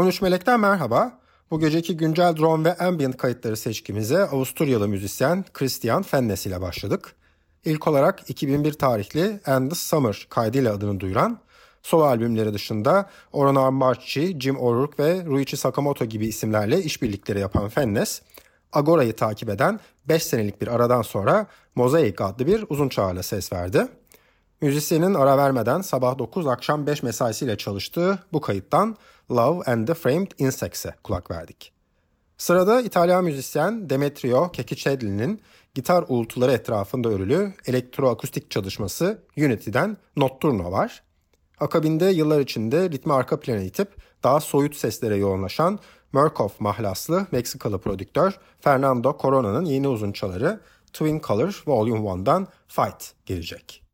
13 Melek'ten merhaba. Bu geceki güncel drone ve ambient kayıtları seçkimize Avusturyalı müzisyen Christian Fennes ile başladık. İlk olarak 2001 tarihli And the Summer kaydıyla adını duyuran, solo albümleri dışında Orhan Armarchi, Jim O'Rourke ve Ruichi Sakamoto gibi isimlerle işbirlikleri yapan Fennes, Agora'yı takip eden 5 senelik bir aradan sonra Mosaic adlı bir uzun çağrıyla ses verdi. Müzisyenin ara vermeden sabah 9 akşam 5 mesaisiyle çalıştığı bu kayıttan Love and the Framed Insects'e kulak verdik. Sırada İtalyan müzisyen Demetrio Kekicedli'nin gitar uğultuları etrafında örülü elektroakustik çalışması Unity'den Notturno var. Akabinde yıllar içinde ritmi arka plana itip daha soyut seslere yoğunlaşan Murkoff mahlaslı Meksikalı prodüktör Fernando Corona'nın yeni uzunçaları Twin Color Volume 1'dan Fight gelecek.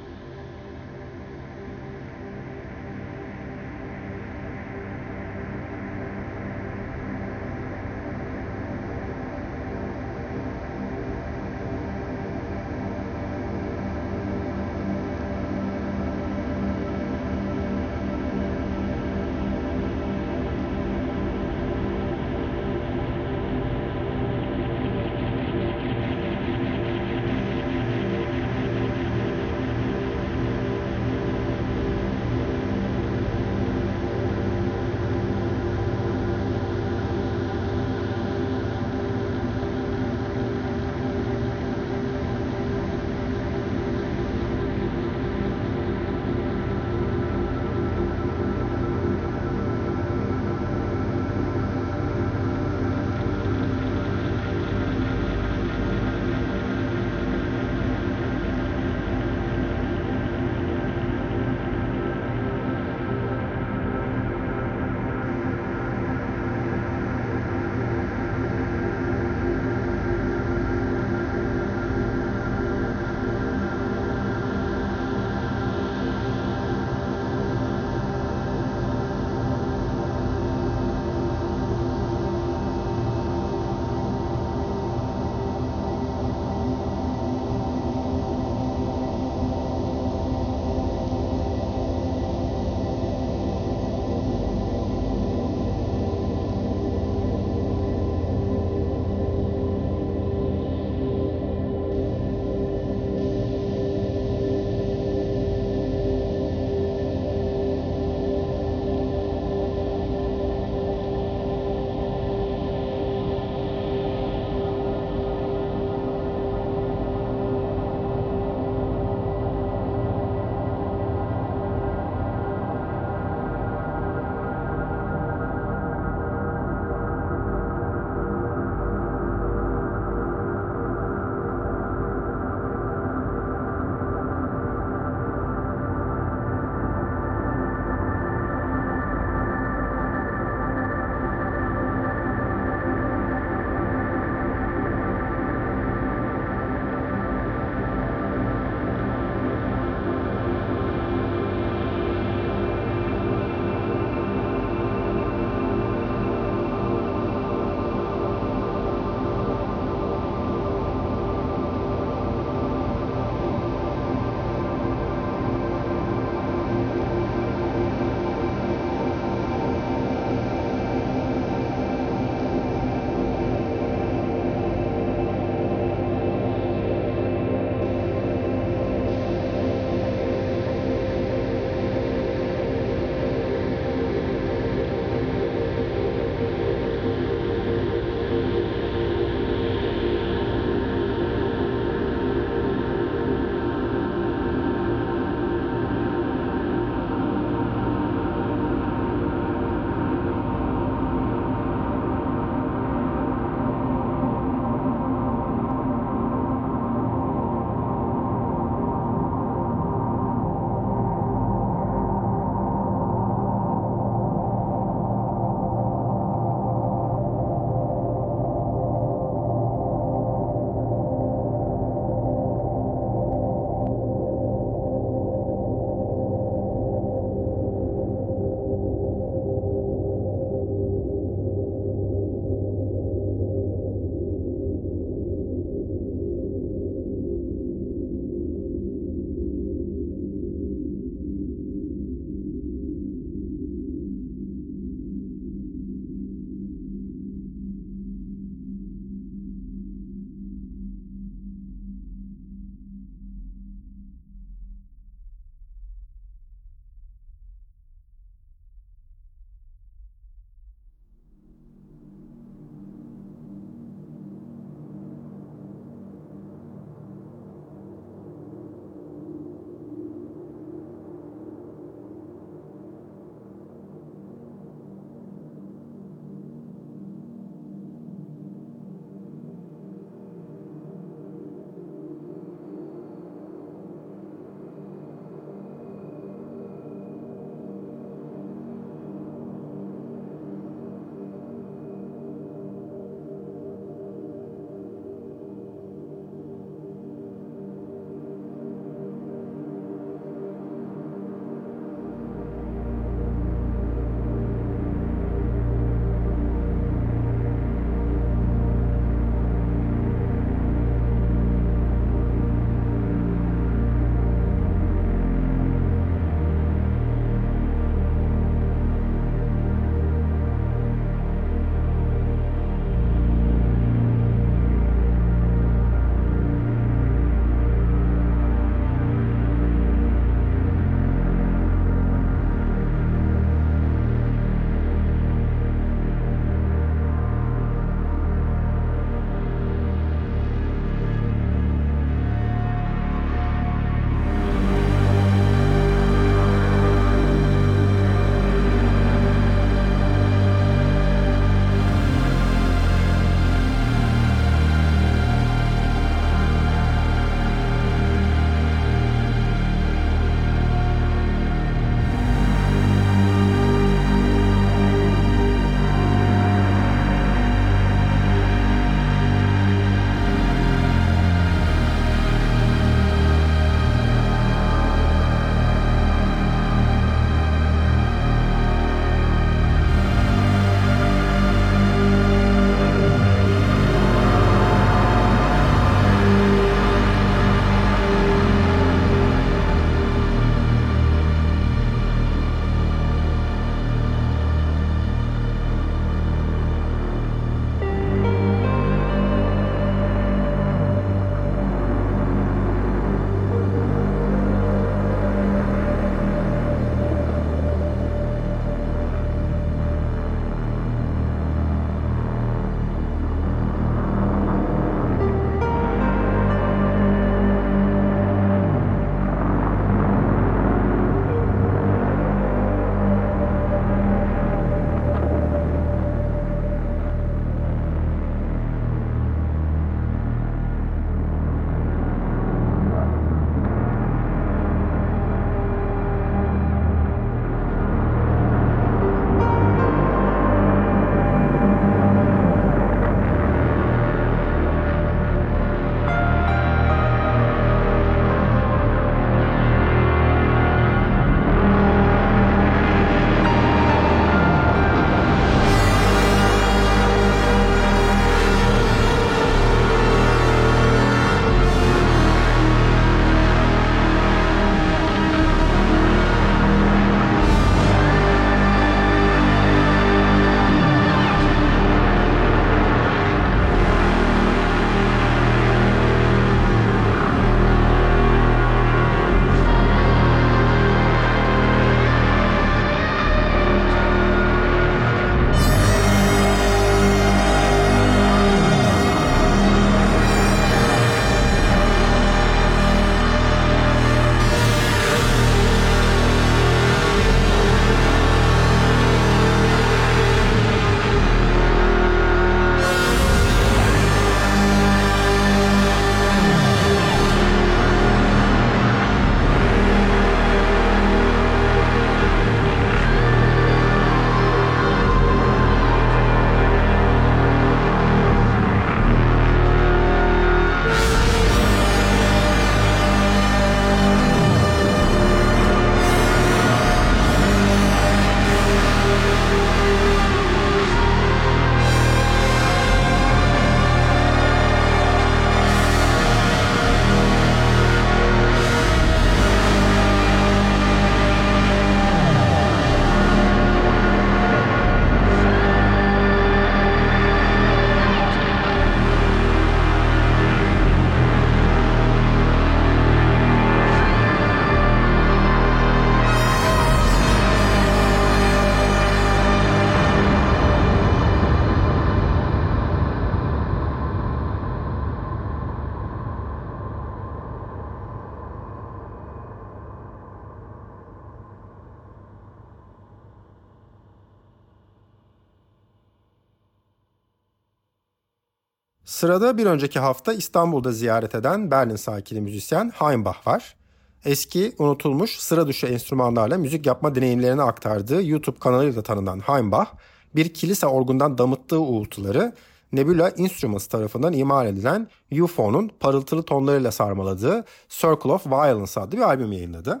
Sırada bir önceki hafta İstanbul'da ziyaret eden Berlin sakini müzisyen Heimbach var. Eski, unutulmuş sıra dışı enstrümanlarla müzik yapma deneyimlerini aktardığı YouTube kanalıyla tanınan Heimbach, bir kilise orgundan damıttığı uğultuları Nebula Instruments tarafından imal edilen UFO'nun parıltılı tonlarıyla sarmaladığı Circle of Violence adlı bir albüm yayınladı.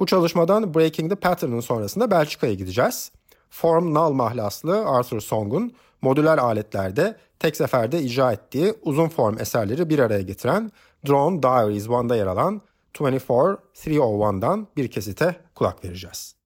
Bu çalışmadan Breaking the Pattern'ın sonrasında Belçika'ya gideceğiz. Form Null mahlaslı Arthur Song'un modüler aletlerde tek seferde icra ettiği uzun form eserleri bir araya getiren Drone Diaries 1'da yer alan 24301'dan bir kesite kulak vereceğiz.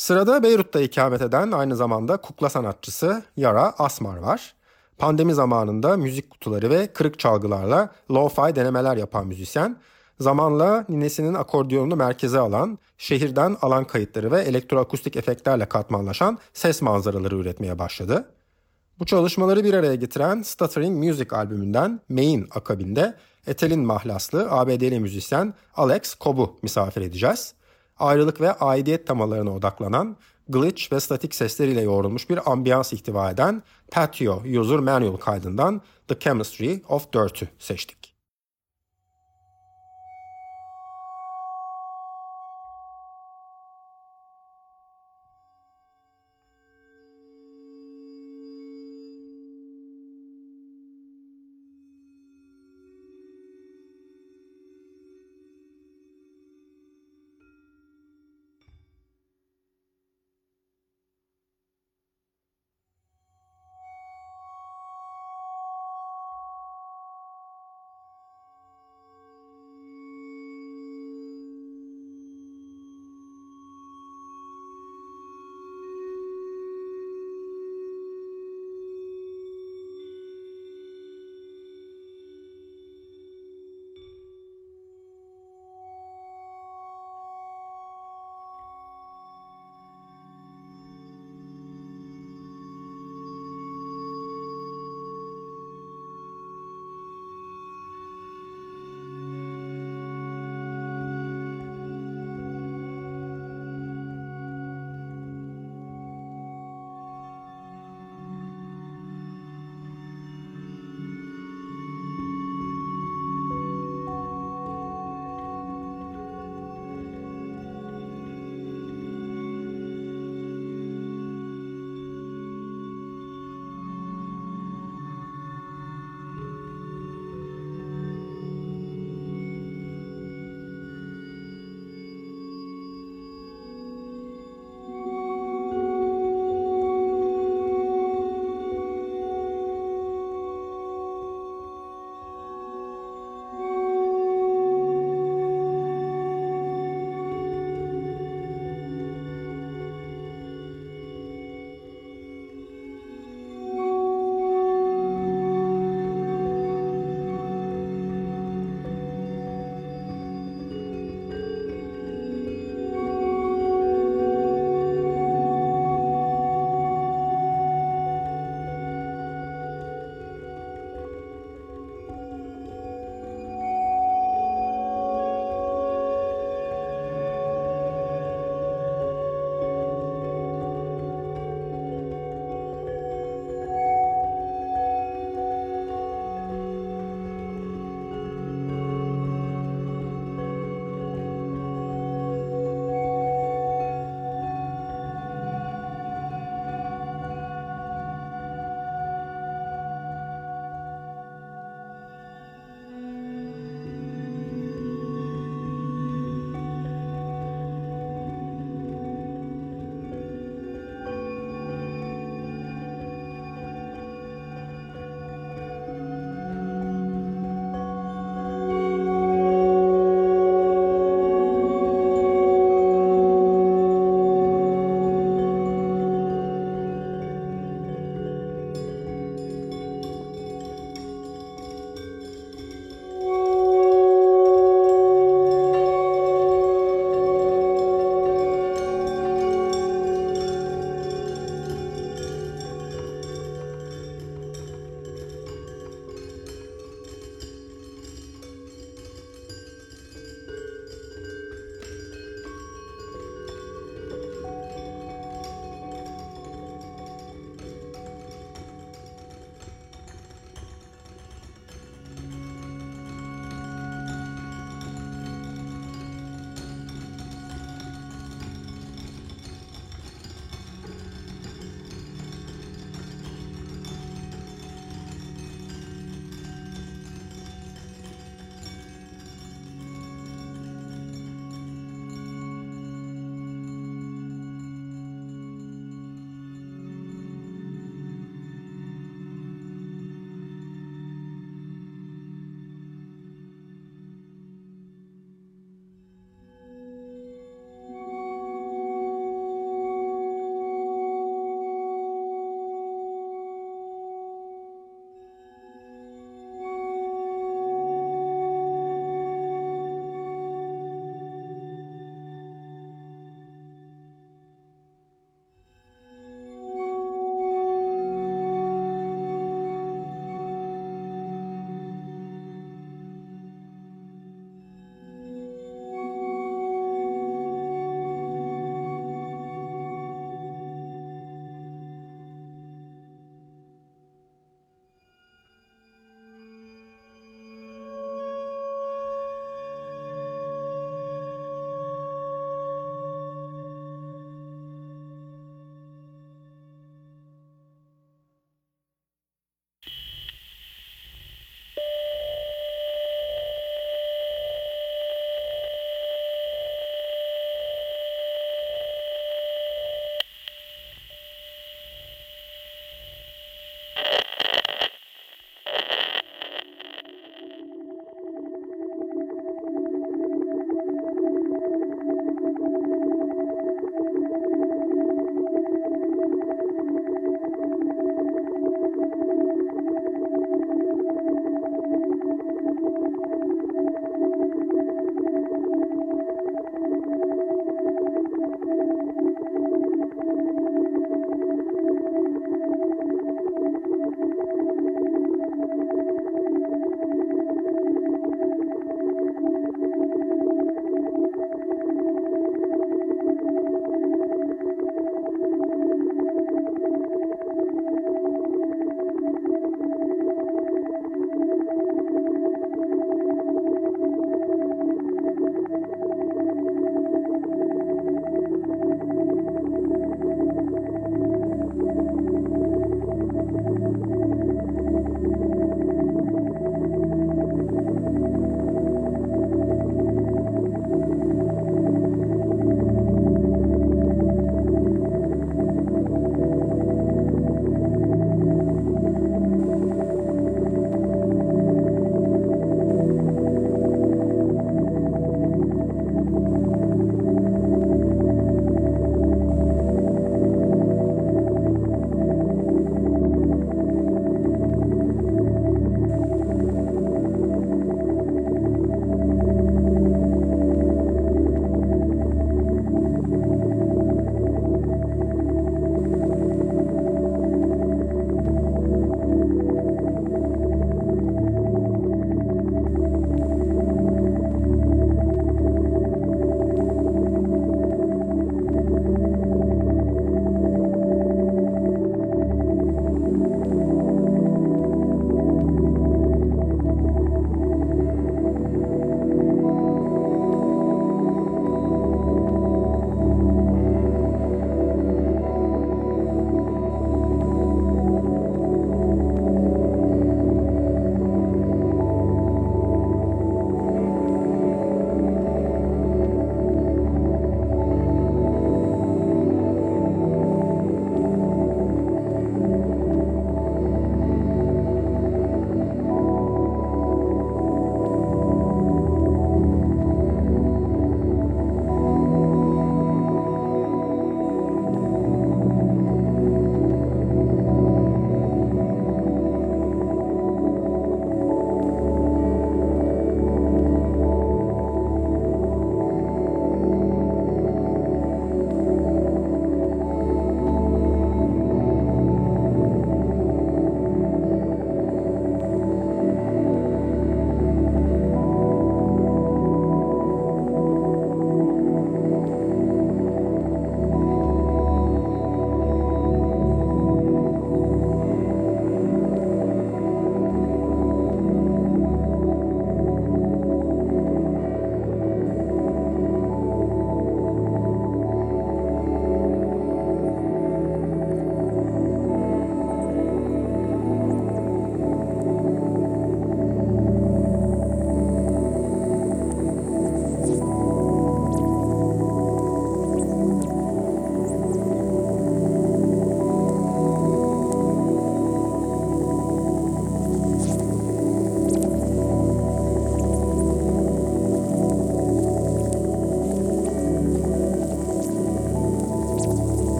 Sırada Beyrut'ta ikamet eden aynı zamanda kukla sanatçısı Yara Asmar var. Pandemi zamanında müzik kutuları ve kırık çalgılarla lo-fi denemeler yapan müzisyen, zamanla ninesinin akordiyonunu merkeze alan, şehirden alan kayıtları ve elektroakustik efektlerle katmanlaşan ses manzaraları üretmeye başladı. Bu çalışmaları bir araya getiren Stuttering Music albümünden Main akabinde Etel'in mahlaslı ABD'li müzisyen Alex Cobb'u misafir edeceğiz. Ayrılık ve aidiyet temalarına odaklanan glitch ve statik sesleriyle yoğrulmuş bir ambiyans ihtiva eden Patio User Manual kaydından The Chemistry of Dirt'ü seçtik.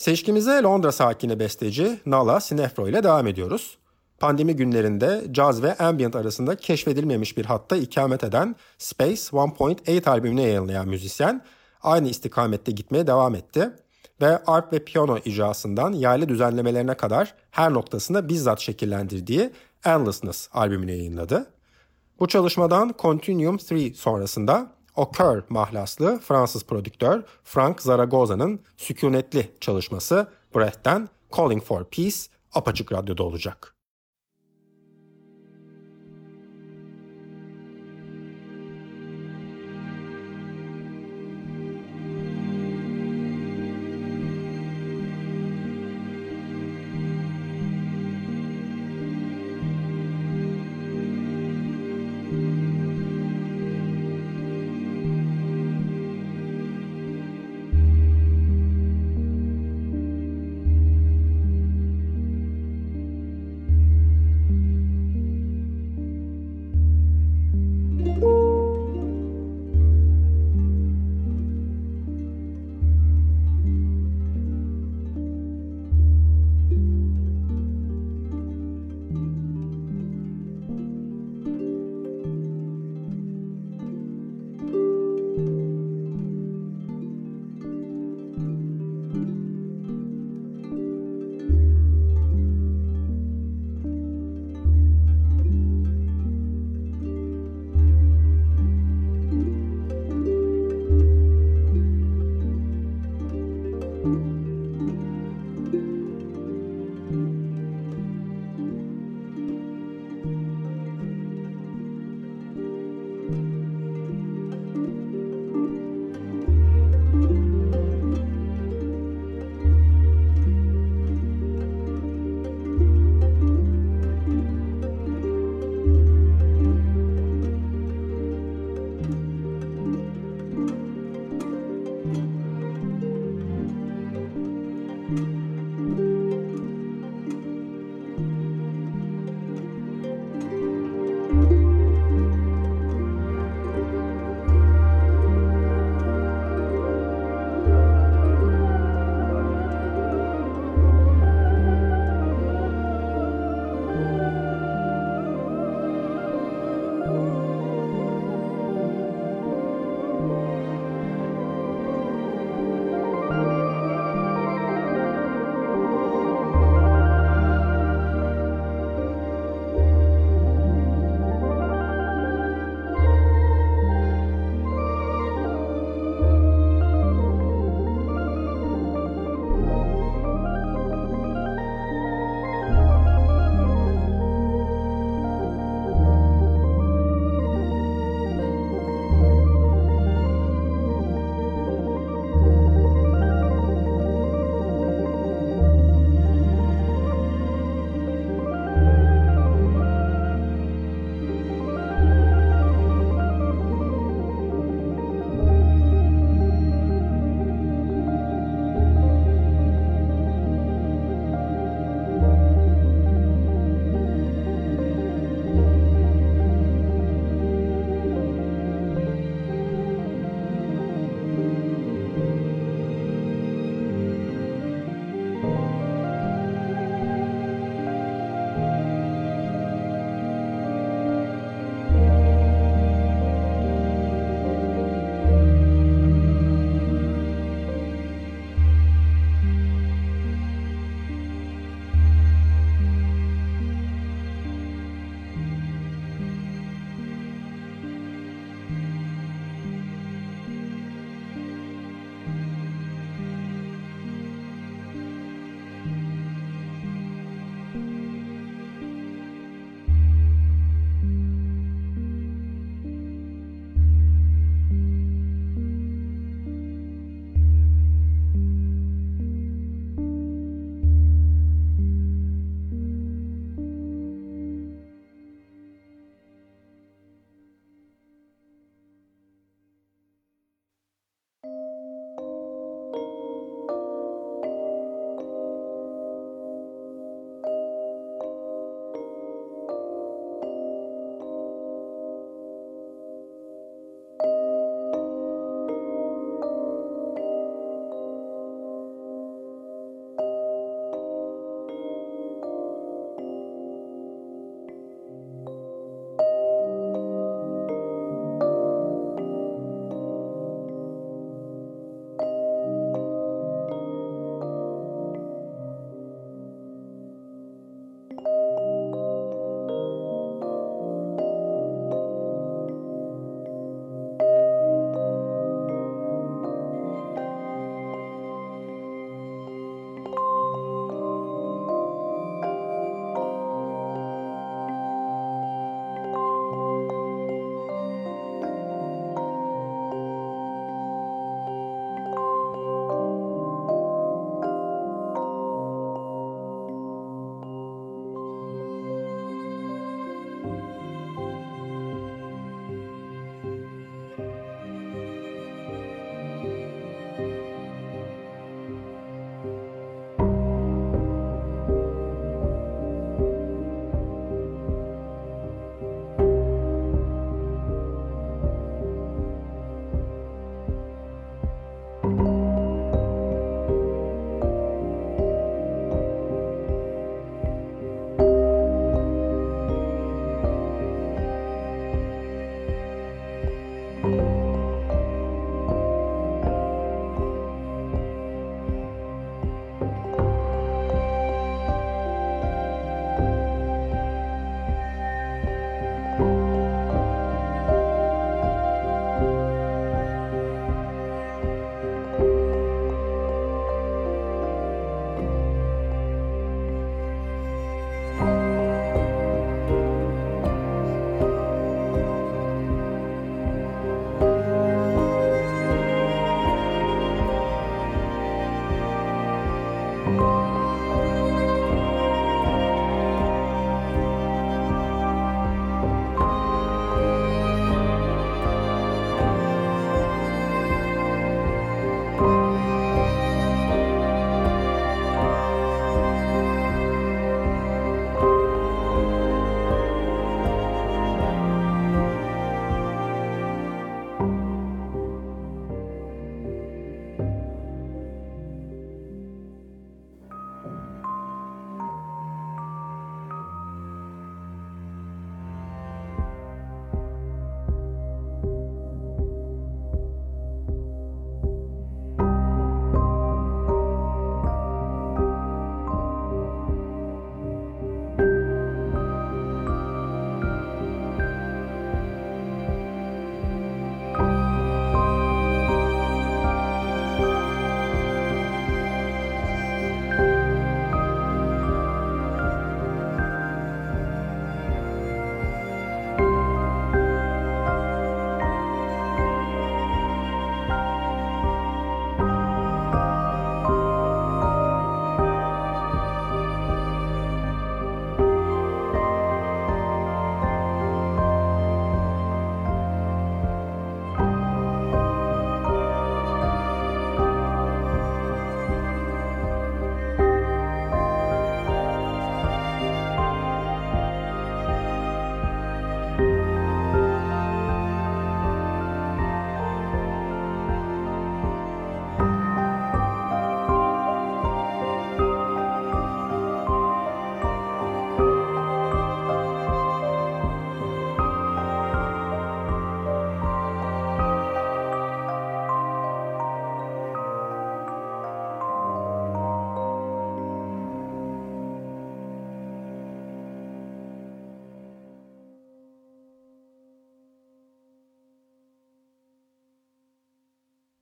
Seçkimize Londra sakini besteci Nala Sinefro ile devam ediyoruz. Pandemi günlerinde caz ve ambient arasında keşfedilmemiş bir hatta ikamet eden Space 1.8 albümünü yayınlayan müzisyen aynı istikamette gitmeye devam etti ve arp ve piyano icrasından yaylı düzenlemelerine kadar her noktasında bizzat şekillendirdiği Endlessness albümünü yayınladı. Bu çalışmadan Continuum 3 sonrasında Occur mahlaslı Fransız prodüktör Frank Zaragoza'nın sükunetli çalışması Breath'ten Calling for Peace apaçık radyoda olacak.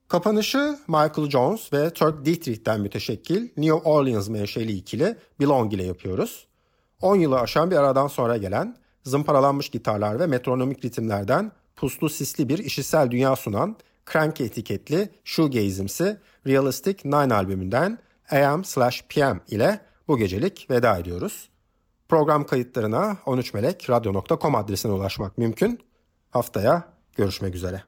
Kapanışı Michael Jones ve Turk Dietrich'ten müteşekkil New Orleans menşeli ikili Belong ile yapıyoruz. 10 yılı aşan bir aradan sonra gelen zımparalanmış gitarlar ve metronomik ritimlerden puslu sisli bir işitsel dünya sunan Cranky etiketli shoegazimsi Realistic Nine albümünden AM slash PM ile bu gecelik veda ediyoruz. Program kayıtlarına 13melekradyo.com adresine ulaşmak mümkün. Haftaya görüşmek üzere.